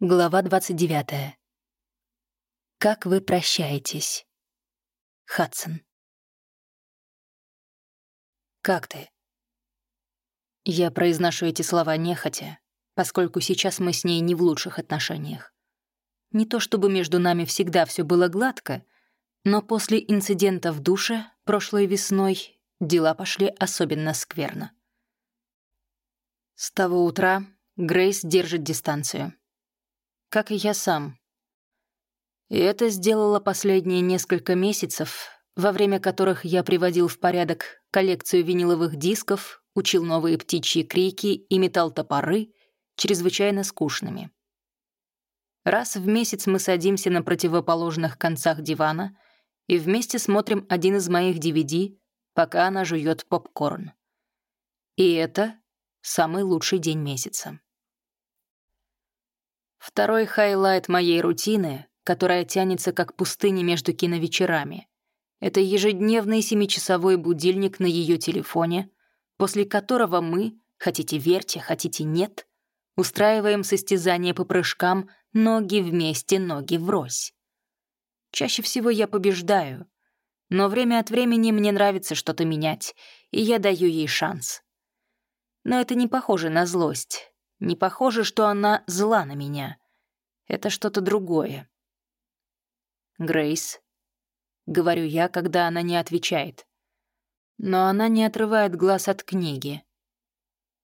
Глава 29. Как вы прощаетесь? Хадсон. «Как ты?» Я произношу эти слова нехотя, поскольку сейчас мы с ней не в лучших отношениях. Не то чтобы между нами всегда все было гладко, но после инцидента в душе прошлой весной дела пошли особенно скверно. С того утра Грейс держит дистанцию — как и я сам. И это сделала последние несколько месяцев, во время которых я приводил в порядок коллекцию виниловых дисков, учил новые птичьи крики и метал топоры, чрезвычайно скучными. Раз в месяц мы садимся на противоположных концах дивана и вместе смотрим один из моих DVD, пока она жует попкорн. И это самый лучший день месяца. Второй highlight моей рутины, которая тянется как пустыня между киновечерами. Это ежедневный семичасовой будильник на ее телефоне, после которого мы, хотите верьте, хотите нет, устраиваем состязание по прыжкам ноги вместе, ноги врозь. Чаще всего я побеждаю, но время от времени мне нравится что-то менять, и я даю ей шанс. Но это не похоже на злость. Не похоже, что она зла на меня. Это что-то другое. «Грейс», — говорю я, когда она не отвечает. Но она не отрывает глаз от книги.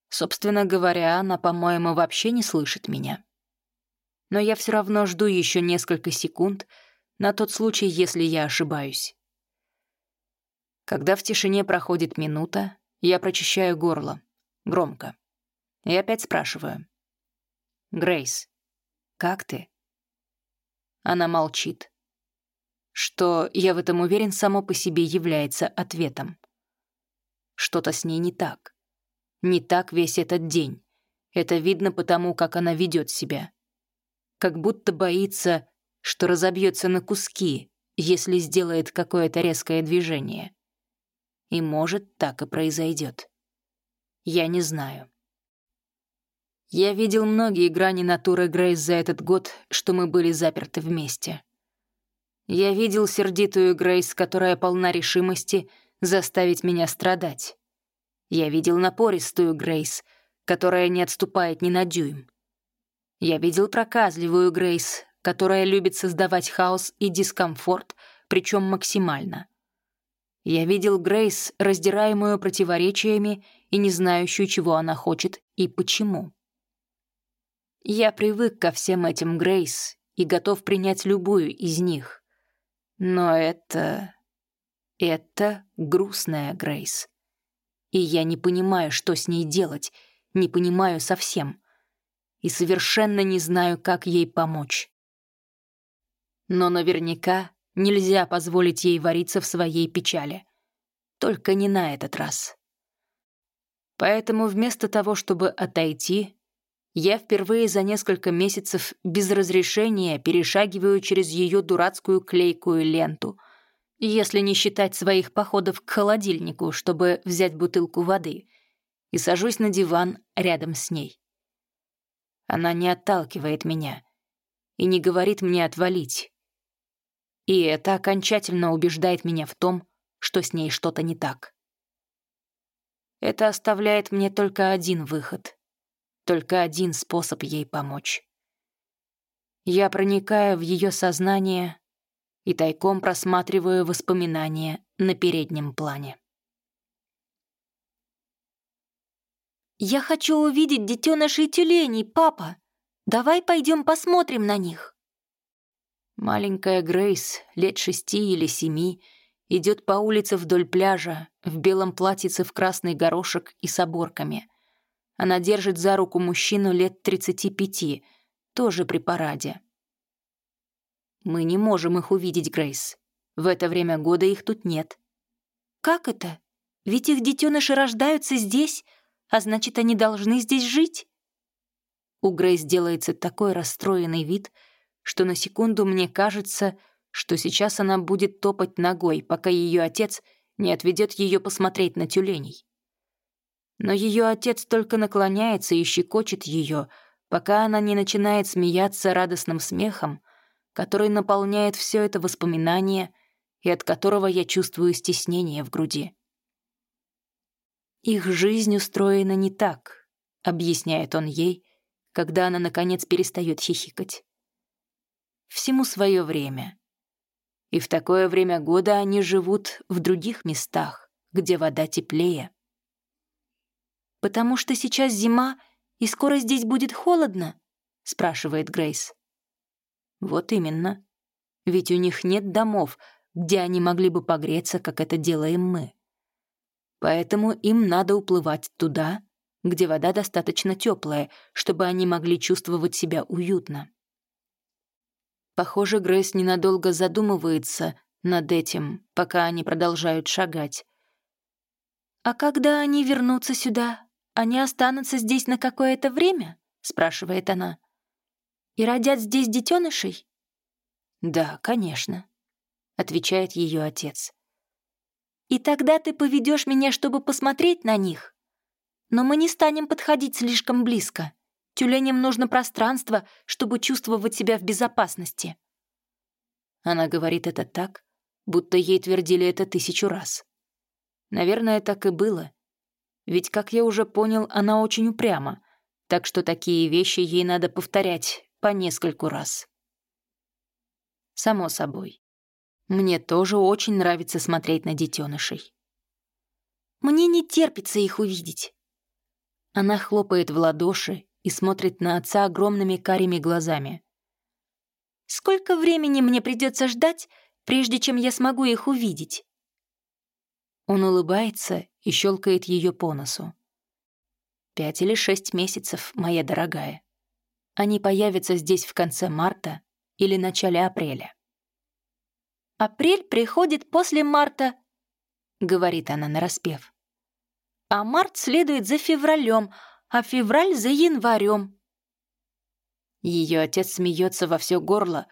Собственно говоря, она, по-моему, вообще не слышит меня. Но я все равно жду еще несколько секунд на тот случай, если я ошибаюсь. Когда в тишине проходит минута, я прочищаю горло. Громко. И опять спрашиваю. «Грейс, как ты?» Она молчит. Что, я в этом уверен, само по себе является ответом. Что-то с ней не так. Не так весь этот день. Это видно потому, как она ведет себя. Как будто боится, что разобьется на куски, если сделает какое-то резкое движение. И может, так и произойдет. Я не знаю. Я видел многие грани натуры Грейс за этот год, что мы были заперты вместе. Я видел сердитую Грейс, которая полна решимости заставить меня страдать. Я видел напористую Грейс, которая не отступает ни на дюйм. Я видел проказливую Грейс, которая любит создавать хаос и дискомфорт, причем максимально. Я видел Грейс, раздираемую противоречиями и не знающую, чего она хочет и почему. Я привык ко всем этим, Грейс, и готов принять любую из них. Но это... это грустная Грейс. И я не понимаю, что с ней делать, не понимаю совсем. И совершенно не знаю, как ей помочь. Но наверняка нельзя позволить ей вариться в своей печали. Только не на этот раз. Поэтому вместо того, чтобы отойти, я впервые за несколько месяцев без разрешения перешагиваю через ее дурацкую клейкую ленту, если не считать своих походов к холодильнику, чтобы взять бутылку воды, и сажусь на диван рядом с ней. Она не отталкивает меня и не говорит мне отвалить. И это окончательно убеждает меня в том, что с ней что-то не так. Это оставляет мне только один выход — только один способ ей помочь. Я проникаю в ее сознание и тайком просматриваю воспоминания на переднем плане. «Я хочу увидеть детенышей тюленей, папа. Давай пойдем посмотрим на них». Маленькая Грейс, лет шести или семи, идет по улице вдоль пляжа в белом платьице в красный горошек и с оборками. Она держит за руку мужчину лет 35, тоже при параде. Мы не можем их увидеть, Грейс. В это время года их тут нет. Как это? Ведь их детеныши рождаются здесь, а значит, они должны здесь жить. У Грейс делается такой расстроенный вид, что на секунду мне кажется, что сейчас она будет топать ногой, пока ее отец не отведет ее посмотреть на тюленей. Но ее отец только наклоняется и щекочет ее, пока она не начинает смеяться радостным смехом, который наполняет все это воспоминание и от которого я чувствую стеснение в груди. «Их жизнь устроена не так», — объясняет он ей, когда она, наконец, перестает хихикать. «Всему свое время. И в такое время года они живут в других местах, где вода теплее». «Потому что сейчас зима, и скоро здесь будет холодно?» — спрашивает Грейс. «Вот именно. Ведь у них нет домов, где они могли бы погреться, как это делаем мы. Поэтому им надо уплывать туда, где вода достаточно теплая, чтобы они могли чувствовать себя уютно. Похоже, Грейс ненадолго задумывается над этим, пока они продолжают шагать. «А когда они вернутся сюда, они останутся здесь на какое-то время?» — спрашивает она. «И родят здесь детенышей?» «Да, конечно», — отвечает ее отец. И тогда ты поведешь меня, чтобы посмотреть на них. Но мы не станем подходить слишком близко. Тюленям нужно пространство, чтобы чувствовать себя в безопасности. Она говорит это так, будто ей твердили это тысячу раз. Наверное, так и было. Ведь, как я уже понял, она очень упряма, так что такие вещи ей надо повторять по нескольку раз. Само собой. Мне тоже очень нравится смотреть на детенышей. Мне не терпится их увидеть. Она хлопает в ладоши и смотрит на отца огромными карими глазами. Сколько времени мне придется ждать, прежде чем я смогу их увидеть? Он улыбается и щелкает ее по носу. Пять или шесть месяцев, моя дорогая. Они появятся здесь в конце марта или начале апреля. Апрель приходит после марта, говорит она нараспев. А март следует за февралем, а февраль за январем. Ее отец смеется во все горло,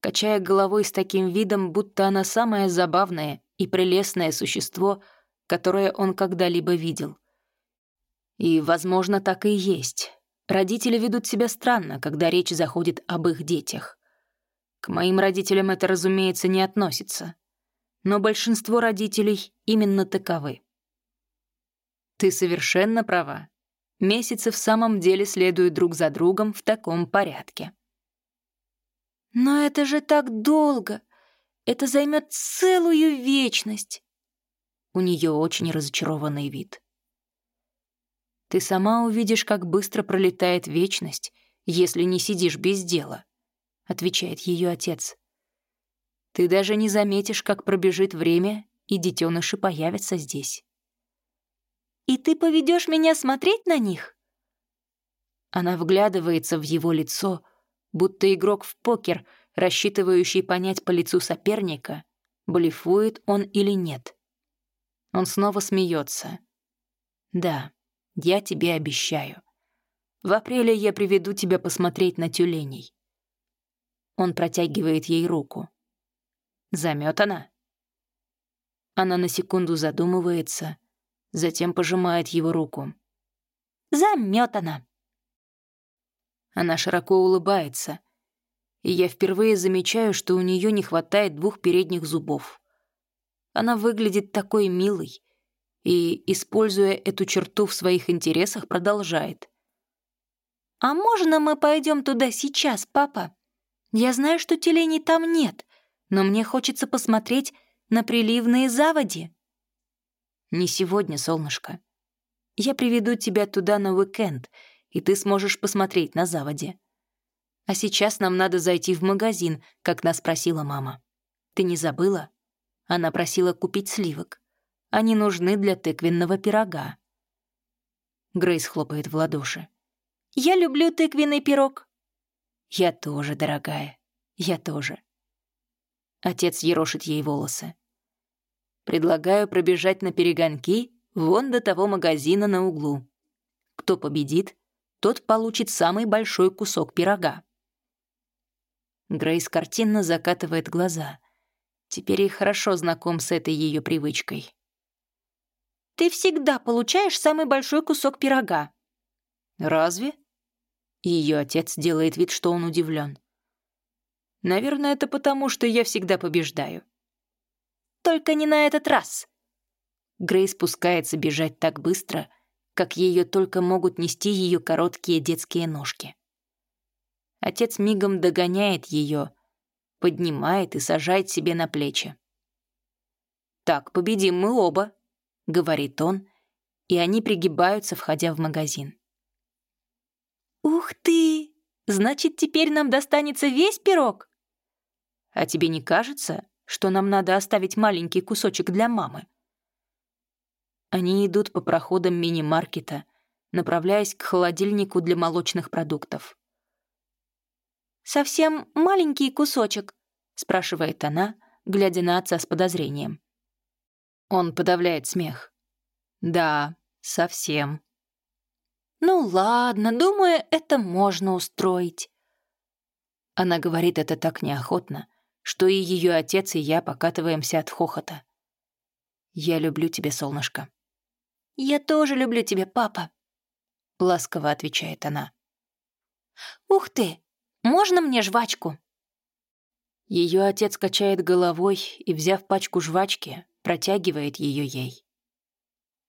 качая головой с таким видом, будто она самое забавное и прелестное существо, которое он когда-либо видел. И, возможно, так и есть. Родители ведут себя странно, когда речь заходит об их детях. К моим родителям это, разумеется, не относится. Но большинство родителей именно таковы. Ты совершенно права. Месяцы в самом деле следуют друг за другом в таком порядке. Но это же так долго. Это займет целую вечность. У нее очень разочарованный вид. Ты сама увидишь, как быстро пролетает вечность, если не сидишь без дела отвечает ее отец. Ты даже не заметишь, как пробежит время, и детеныши появятся здесь. И ты поведешь меня смотреть на них? Она вглядывается в его лицо, будто игрок в покер, рассчитывающий понять по лицу соперника, блефует он или нет. Он снова смеется. «Да, я тебе обещаю. В апреле я приведу тебя посмотреть на тюленей. Он протягивает ей руку. Заметана? Она на секунду задумывается, затем пожимает его руку. Заметана. Она широко улыбается, и я впервые замечаю, что у нее не хватает двух передних зубов. Она выглядит такой милой и, используя эту черту в своих интересах, продолжает. «А можно мы пойдем туда сейчас, папа?» Я знаю, что тюленей там нет, но мне хочется посмотреть на приливные заводи. Не сегодня, солнышко. Я приведу тебя туда на уикенд, и ты сможешь посмотреть на заводе. А сейчас нам надо зайти в магазин, как нас просила мама. Ты не забыла? Она просила купить сливок. Они нужны для тыквенного пирога. Грейс хлопает в ладоши. «Я люблю тыквенный пирог», «Я тоже, дорогая, я тоже». Отец ерошит ей волосы. «Предлагаю пробежать на перегонки вон до того магазина на углу. Кто победит, тот получит самый большой кусок пирога». Грейс картинно закатывает глаза. Теперь ей хорошо знаком с этой ее привычкой. «Ты всегда получаешь самый большой кусок пирога». «Разве?» Ее отец делает вид, что он удивлен. Наверное, это потому, что я всегда побеждаю. Только не на этот раз. Грей спускается бежать так быстро, как ее только могут нести ее короткие детские ножки. Отец мигом догоняет ее, поднимает и сажает себе на плечи. «Так, победим мы оба», — говорит он, и они пригибаются, входя в магазин. «Ух ты! Значит, теперь нам достанется весь пирог?» «А тебе не кажется, что нам надо оставить маленький кусочек для мамы?» Они идут по проходам мини-маркета, направляясь к холодильнику для молочных продуктов. «Совсем маленький кусочек?» — спрашивает она, глядя на отца с подозрением. Он подавляет смех. «Да, совсем». «Ну ладно, думаю, это можно устроить». Она говорит это так неохотно, что и ее отец, и я покатываемся от хохота. «Я люблю тебя, солнышко». «Я тоже люблю тебя, папа», — ласково отвечает она. «Ух ты! Можно мне жвачку?» Ее отец качает головой и, взяв пачку жвачки, протягивает ее ей.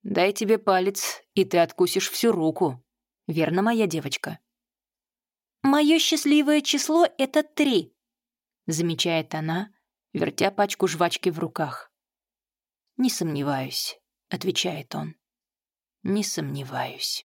«Дай тебе палец, и ты откусишь всю руку. Верно, моя девочка?» «Мое счастливое число — это три», — замечает она, вертя пачку жвачки в руках. «Не сомневаюсь», — отвечает он. «Не сомневаюсь».